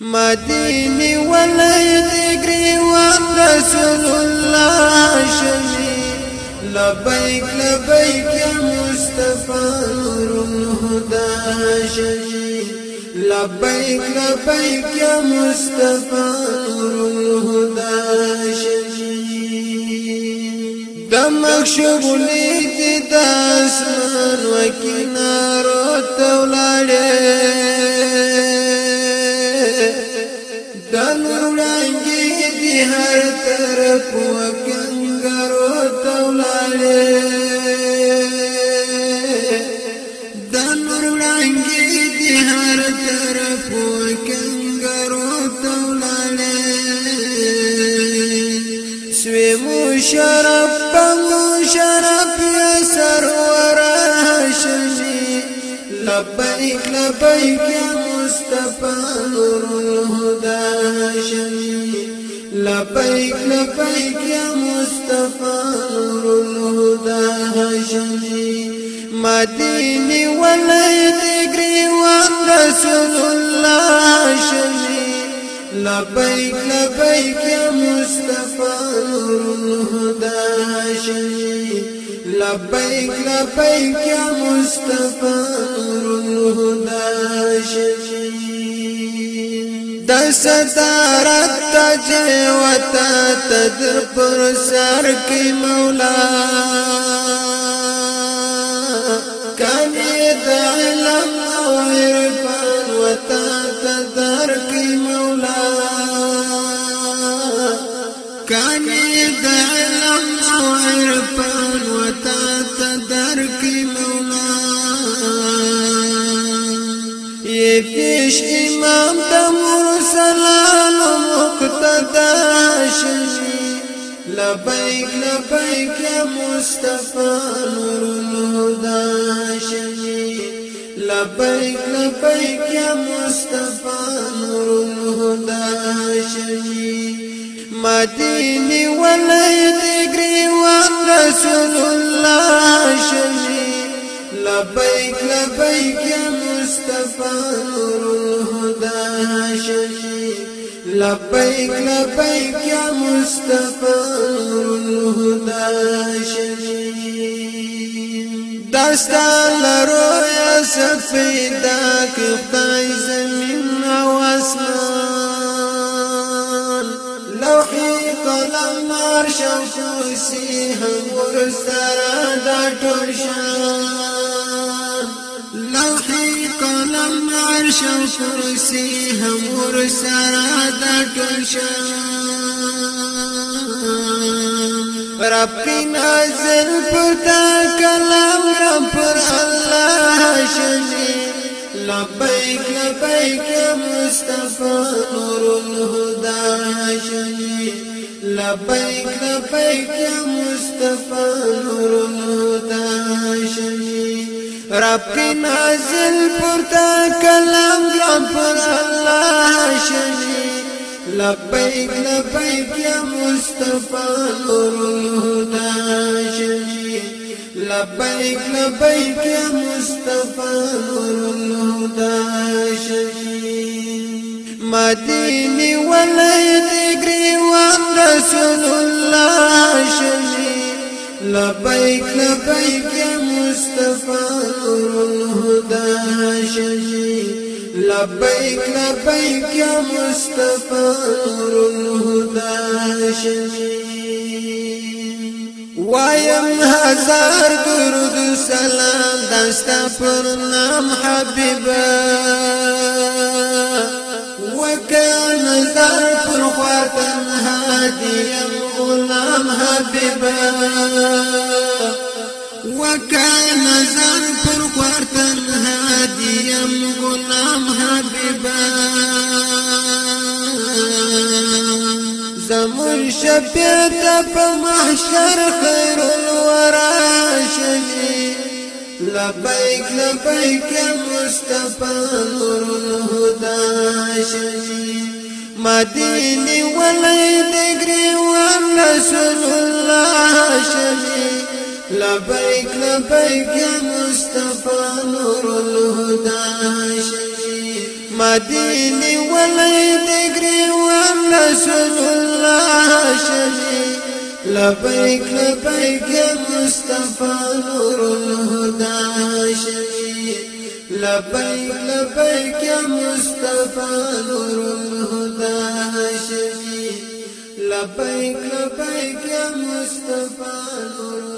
مديني ولي ذكري رسول الله شمي لبيك لبيك يا مصطفى نور الهدى شمي لبيك لبيك يا مصطفى نور الهدى شمي دمك شغلي دي داسمان وكنارو تولاري هر طرف وکنګرو تولاله د نور وړانګي دي هر طرف وکنګرو تولاله سوي مو شرف مو شرف يا سرور هاشمي لبيك لبيك يا مصطفى نور الهدى هاشمي لبيك لبيك يا مصطفى نور الهدى هاشمي مديني ولا تجري رسول الله هاشمي لبيك لبيك يا مصطفى نور الهدى هاشمي لبيك لبيك يا مصطفى نور الهدى هاشمي د صدارت تج وتا تدر پر سر کی مولا کانی د علم أو عرفان وتا تدر کی مولا کانی د علم أو عرفان کی مولا یہ پیش امام شجي لبيك لبيك يا مصطفى نور الهدى شجي لبيك لبيك يا مصطفى نور الهدى شجي مديني ولا يدقري رسول الله شجي لبيك لبيك يا مصطفى نور الهدى شفي لبيك لبيك يا مصطفى الهدى شفي دستا لرو يا سفيدا كخداي زمين واسمان لوحي قلم عرش كرسي هم ورسرا دا ټول عرش کرسی هم ور سره د ټول رب نازل پتا کلام رب الله شنی۔ لبیک لبیک یا مصطفى نور الهدى شنی۔ لبیک لبیک یا مصطفى نور الهدى رب نازل پرتا کلام گرام پر الله شنی لبیک لبیک یا مصطفى نور الهدى شنی لبیک لبیک یا مصطفى نور الهدى شنی مدینی ولی دگری وان رسول الله شنی لبيك لبيك يا مصطفى لبيك لبيك يا مصطفى نور الهدى شجي وایم هزار درود سلام دستا پر نام حبیبا وكان زار پر خواتن هادیم غلام حبيبا وكان زر بیرته په محشر خیر الورا شجی لبیک لبیک مصطفی نور الهدى شجی مدینی ولی دگری وان رسول الله شجی لبیک لبیک مصطفی نور الهدى شجی مدینی ولی دگری وان رسول الله شفيع لبيك لبيك يا مصطفى نور الهدى شفيع لبيك لبيك يا مصطفى نور الهدى شفيع لبيك لبيك يا مصطفى نور الهدى